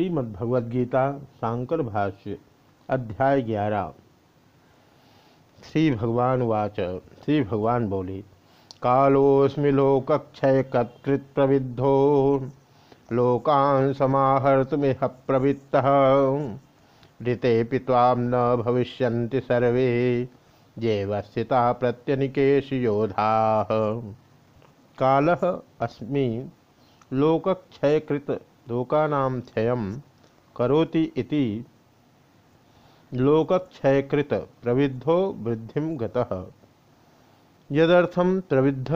श्रीमद्भगवद्गीता शांकर भाष्य, अध्याय ग्यारह। श्री भगवान वाच श्री भगवान बोले कालोस्मि लोकक्षय कत्कृत प्रविद्धो। लोकान समाहर्तुमिह प्रवृत्त। ऋते पिताम न भविष्यन्ति सर्वे। जेवस्थिता प्रत्यनिकेश योधा। काल अस्मि लोकक्षयकृत लोकानां क्षयं करोति इति लोकक्षयकृत प्रविद्धो वृद्धि गतः। यदर्थम प्रविद्ध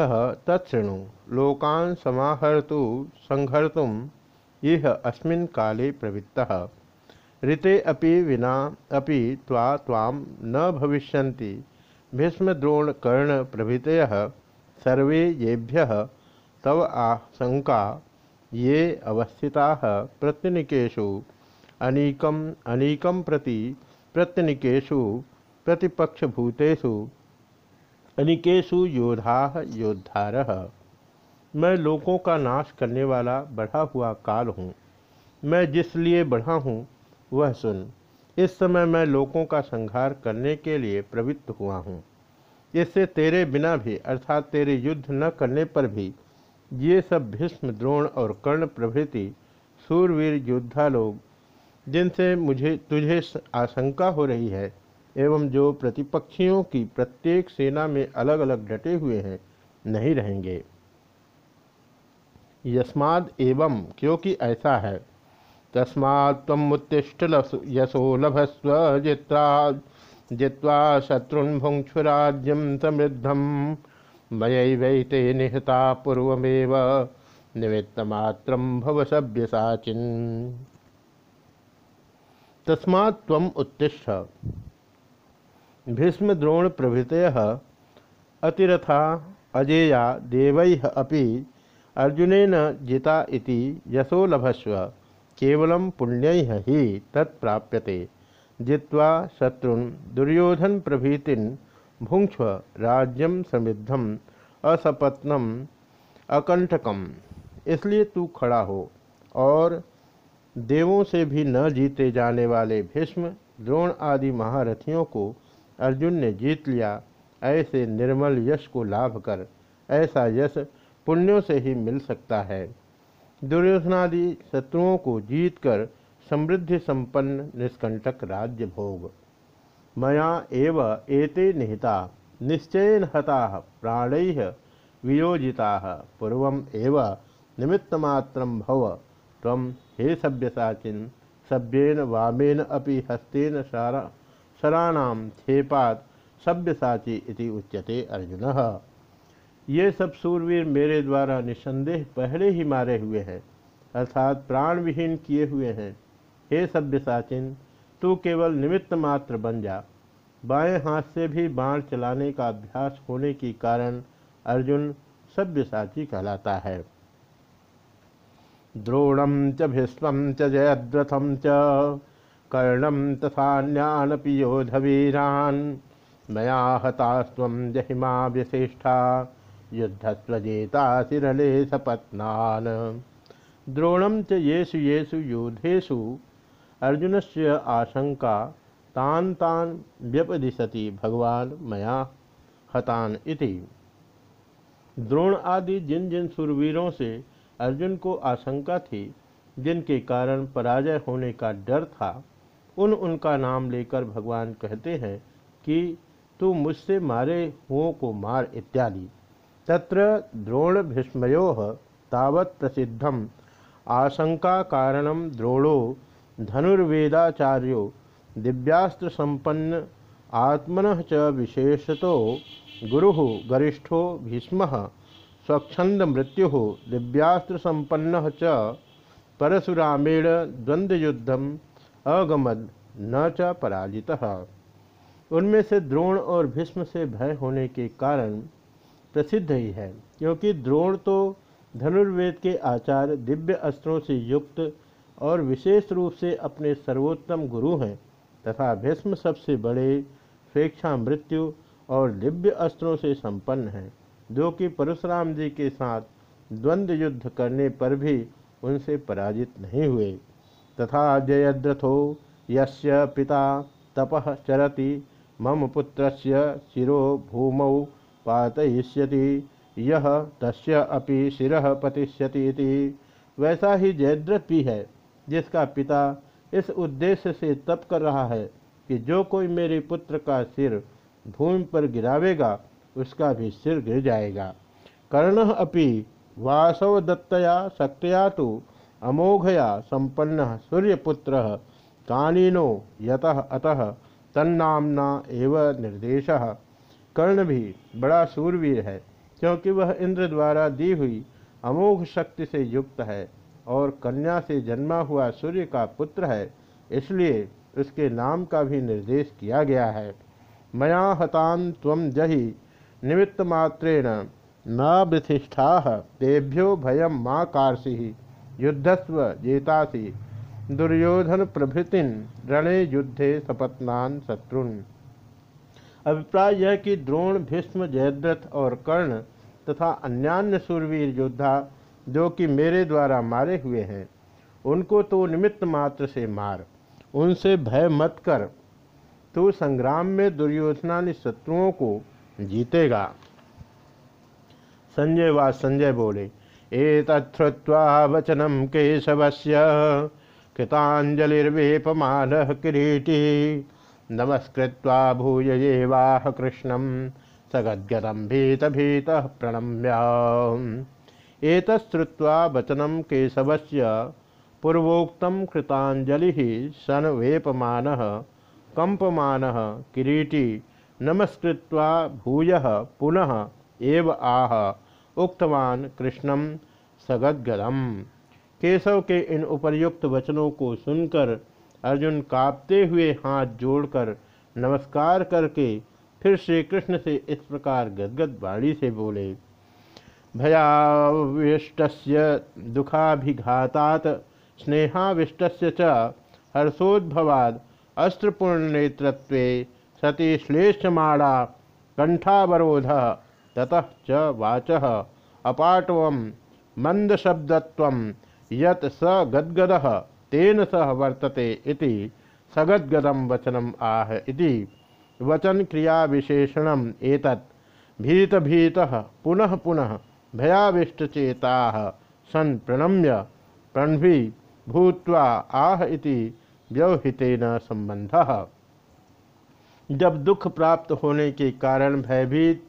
तत्णु लोकान् समाहर्तु, संहर्तुं इह अस्मिन् काले प्रवृत्तः। ऋते अपि विना अपि त्वा त्वाम न भविष्यन्ति। भीष्मद्रोण कर्ण प्रभृतयः सर्वे येभ्यः तव आशंका ये अवस्थिता प्रत्यनिकेशु अनीकम अनीकम प्रति प्रत्यनिकेशु प्रतिपक्षभूतेषु। अनिकेशु योधा योद्धार। मैं लोकों का नाश करने वाला बढ़ा हुआ काल हूँ। मैं जिसलिए बढ़ा हूँ, वह सुन। इस समय मैं लोकों का संहार करने के लिए प्रवृत्त हुआ हूँ। इससे तेरे बिना भी, अर्थात तेरे युद्ध न करने पर भी ये सब भीष्म, द्रोण और कर्ण प्रभृति सूरवीर योद्धा लोग, जिनसे मुझे, तुझे आशंका हो रही है, एवं जो प्रतिपक्षियों की प्रत्येक सेना में अलग अलग डटे हुए हैं, नहीं रहेंगे। यस्माद एवं, क्योंकि ऐसा है। तस्मात् यशो लभस्व जित्वा जित्वा शत्रुन भुंक्षुराज्यम समृद्धम। मय वैते निहता पूर्वमेव निमित्तमात्र भव सभ्य साचिन तस्मात् उत्तिष्ठ भीष्मद्रोण प्रभृतय अतिरथा अजेया देव अपि अर्जुनेन जिता इति यशो लभस्व, केवल पुण्य ही तत्प्राप्यते जित्वा शत्रुन दुर्योधन प्रभृतिन भुंक्ष राज्यम समृद्धम असपत्नम अकंठकम इसलिए तू खड़ा हो और देवों से भी न जीते जाने वाले भीष्म, द्रोण आदि महारथियों को अर्जुन ने जीत लिया। ऐसे निर्मल यश को लाभ कर, ऐसा यश पुण्यों से ही मिल सकता है। दुर्योधनादि शत्रुओं को जीतकर समृद्धि संपन्न निष्कंटक राज्य भोग मया एव एते निहिता। निश्चयन हता प्राण वियोजिता। पूर्व एव निमित्तमात्र हे सभ्यसाचिन, सभ्येन वामेन अपि हस्तेन सारा सराणाम छेपात सभ्यसाची इति उच्यते अर्जुन। ये सब सूरवीर मेरे द्वारा निसंदेह पहले ही मारे हुए हैं, अर्थात प्राण विहीन किए हुए हैं। हे सभ्यसाचिन तू केवल निमित्त मात्र बन जा। बाएँ हाथ से भी बाण चलाने का अभ्यास होने के कारण अर्जुन सभ्यसाची कहलाता है। द्रोणम च भीष्म च जयद्रथम च कर्णम तथान्यानपि योधवीरान। मया हतास्व जहिमा विशिष्ठा युद्धस्वजेता सिरले सपत्नान द्रोणम च येषु येषु योधेषु अर्जुन से आशंका तान तान व्यपदिशति, भगवान, मया हतान इति। द्रोण आदि जिन जिन सुरवीरों से अर्जुन को आशंका थी, जिनके कारण पराजय होने का डर था, उन उनका नाम लेकर भगवान कहते हैं कि, तू मुझसे मारे हुओं को मार इत्यादि। तत्र द्रोण भीष्मयो तावत् प्रसिद्धम। आशंका कारणम द्रोणो धनुर्वेदाचार्यो दिव्यास्त्र संपन्न आत्मन च विशेषतो गुरु गरिष्ठो भीष्म स्वच्छंद मृत्यु दिव्यास्त्र संपन्न च परशुरामेण द्वंद्वयुद्धम अगमद न च पराजितः। उनमें से द्रोण और भीष्म से भय होने के कारण प्रसिद्ध ही है, क्योंकि द्रोण तो धनुर्वेद के आचार्य दिव्य अस्त्रों से युक्त और विशेष रूप से अपने सर्वोत्तम गुरु हैं, तथा भीष्म सबसे बड़े स्वेच्छा मृत्यु और दिव्य अस्त्रों से संपन्न हैं, जो कि परशुराम जी के साथ द्वंद्व युद्ध करने पर भी उनसे पराजित नहीं हुए। तथा जयद्रथो यस्य पिता तपः चरति, मम पुत्रस्य शिरो भूमौ पातयिष्यति यह तस्य अपि शिरः पतिष्यति वैसा ही जयद्रथ भी है। जिसका पिता इस उद्देश्य से तप कर रहा है कि जो कोई मेरे पुत्र का सिर भूमि पर गिरावेगा, उसका भी सिर गिर जाएगा। कर्ण अपि वासव दत्तया शक्तया तो अमोघया संपन्न सूर्यपुत्र कानीनो यत अतः तन्नामना एव निर्देश। कर्ण भी बड़ा सूरवीर है, क्योंकि वह इंद्र द्वारा दी हुई अमोघ शक्ति से युक्त है। और कन्या से जन्मा हुआ सूर्य का पुत्र है, इसलिए उसके नाम का भी निर्देश किया गया है। मया हतान तम जहि निमित्त मात्रेण न विशिष्ठा तेभ्यो भयम माँ कार्षि, युद्धस्व जेतासी, दुर्योधन प्रभृतिन, रणे युद्धे सपत्नान शत्रुन। अभिप्राय यह कि द्रोण, भीष्म, जयद्रथ और कर्ण तथा अन्यान्य सूरवीर योद्धा जो कि मेरे द्वारा मारे हुए हैं, उनको तो निमित्त मात्र से मार। उनसे भय मत कर। तू संग्राम में दुर्योधना शत्रुओं को जीतेगा। संजय व संजय बोले एतत्वा वचनम केशवस्य कृतांजलिर्वेपमान किरीटी। नमस्कृत्वा भूय एवाह कृष्णम सगद्गदम भीत भीत प्रणम्य। एतश्रुत्वा वचनम केशवस्य पूर्वोक्तम कृतांजलि सन वेपमान कंपमान किरीटी नमस्कृत्वा भूय पुनः एव आह, उक्तवान कृष्णम सगद्गदम। केशव के इन उपर्युक्त वचनों को सुनकर अर्जुन कांपते हुए हाथ जोड़कर नमस्कार करके फिर श्री कृष्ण से इस प्रकार गदगद वाणी से बोले भयाविष्ट दुखाभिघातात स्नेहाविष्ट च हर्षोद्भवाद अस्त्रपूर्णनेतृत्व सती श्लेषमाणा कंठावरोध ततः च वाच। अपाटव मंदशब्दत्व यत स गद्गद, तेन सह वर्तते इति सगद्गदम वचनम आह इति। वचन क्रिया विशेषणम एतत्। भीत भीत पुनः पुनः भयाविष्टचेता सन प्रणम्य प्रणभि भूत्वा आह इति व्यवहितेन संबंध जब दुख प्राप्त होने के कारण भयभीत,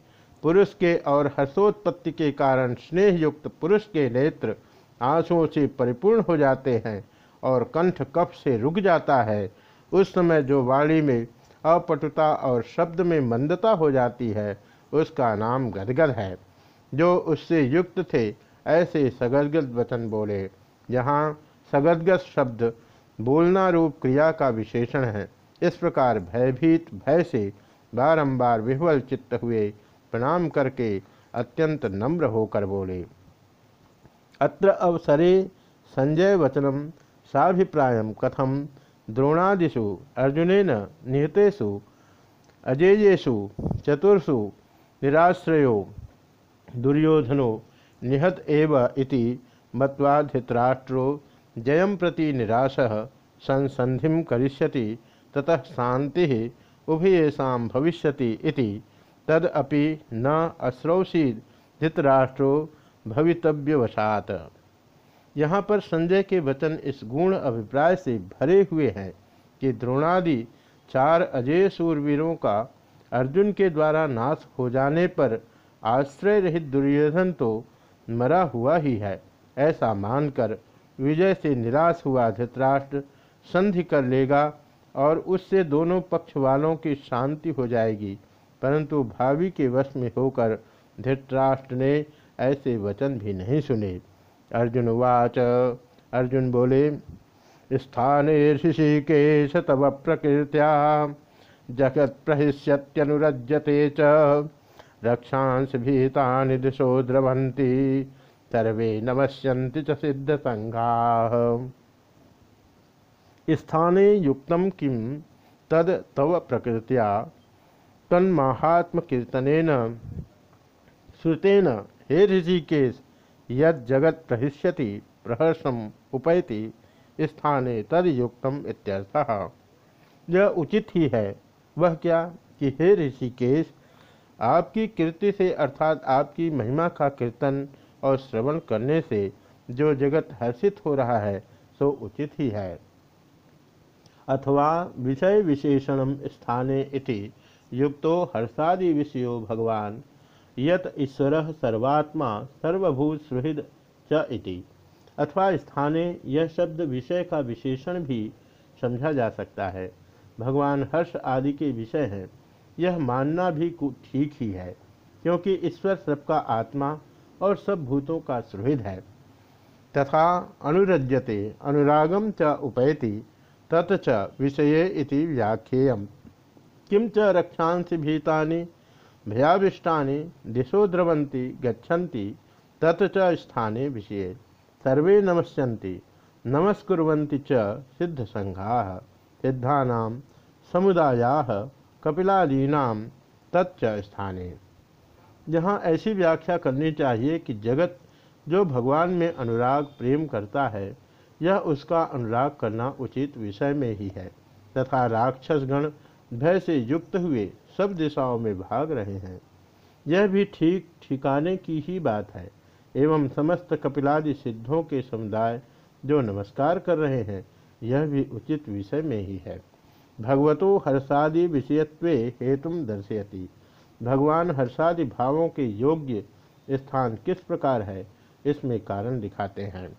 पुरुष के और हर्षोत्पत्ति के कारण स्नेहयुक्त पुरुष के नेत्र आंसुओं से परिपूर्ण हो जाते हैं और कंठ कफ से रुक जाता है, उस समय जो वाणी में अपटुता और शब्द में मंदता हो जाती है, उसका नाम गदगद है। जो उससे युक्त थे, ऐसे सगदगद वचन बोले। यहाँ सगदगद शब्द बोलना रूप क्रिया का विशेषण है। इस प्रकार भयभीत भय से बारंबार विह्वल चित्त हुए प्रणाम करके अत्यंत नम्र होकर बोले। अत्र अवसरे संजय वचनम साभिप्राय कथम द्रोणादिषु, अर्जुनेन निहतेषु, अजेयेषु, चतुर्षु, निराश्रयो दुर्योधनो, निहत एव इति मत्वा धृतराष्ट्रो जयम प्रति निराशः संसंधि करिष्यति, ततः शांति उभयेषा भविष्य तदपि न अश्रौषीद धृतराष्ट्रो भवितव्यवशात। यहाँ पर संजय के वचन इस गुण अभिप्राय से भरे हुए हैं कि द्रोणादि चार अजय सूरवीरों का अर्जुन के द्वारा नाश हो जाने पर आश्रय रहित दुर्योधन तो मरा हुआ ही है। ऐसा मानकर विजय से निराश हुआ धृतराष्ट्र, संधि कर लेगा और उससे दोनों पक्ष वालों की शांति हो जाएगी। परंतु भावी के वश में होकर धृतराष्ट्र ने ऐसे वचन भी नहीं सुने। अर्जुन वाच अर्जुन बोले, स्थाने ऋषिकेश तव प्रकृत्या जगत प्रहिष्यत्यनुरज्यते च। रक्षांस भीता दिशो द्रवंती सर्वे नमस्यन्ति च सिद्ध संघा स्थाने युक्तम किम तद तव प्रकृत्या। तन्माहात्मकीर्तन श्रुतेन, हे ऋषिकेश, यद जगत प्रहिष्यति, प्रहर्षम उपैति, स्थाने तदयुक्तम इत्यर्थः। यह उचित ही है। वह क्या कि हे ऋषिकेश आपकी कीर्ति से अर्थात आपकी महिमा का कीर्तन और श्रवण करने से जो जगत हर्षित हो रहा है, सो उचित ही है। अथवा विषय विशेषण स्थाने इति युक्तो हर्षादि विषयो भगवान, यत ईश्वर सर्वात्मा सर्वभूत सुहृद च इति। अथवा स्थाने यह शब्द विषय का विशेषण भी समझा जा सकता है। भगवान हर्ष आदि के विषय हैं। यह मानना भी ठीक ही है, क्योंकि ईश्वर सबका आत्मा और सब भूतों का सुहृद है। तथा अनुरज्यते अनुरागम च उपैति, तत च विषये इति व्याख्येय किम च रक्षांसि भीतानि दिशो द्रवंती गच्छन्ति, तत च स्थाने विषये। सर्वे नमस्यन्ति, नमस्कुर्वन्ति च सिद्धसंघाः सिद्धानां समुदायाः। कपिलादीनाम तच्च स्थाने। जहाँ ऐसी व्याख्या करनी चाहिए कि जगत जो भगवान में अनुराग प्रेम करता है, यह उसका अनुराग करना उचित विषय में ही है, तथा राक्षसगण भय से युक्त हुए सब दिशाओं में भाग रहे हैं। यह भी ठीक ठिकाने की ही बात है, एवं समस्त कपिलादि सिद्धों के समुदाय जो नमस्कार कर रहे हैं, यह भी उचित विषय में ही है। भगवतो हर्षादि विषयत्व हेतु दर्शयति। भगवान हर्षादि भावों के योग्य स्थान किस प्रकार है, इसमें कारण दिखाते हैं।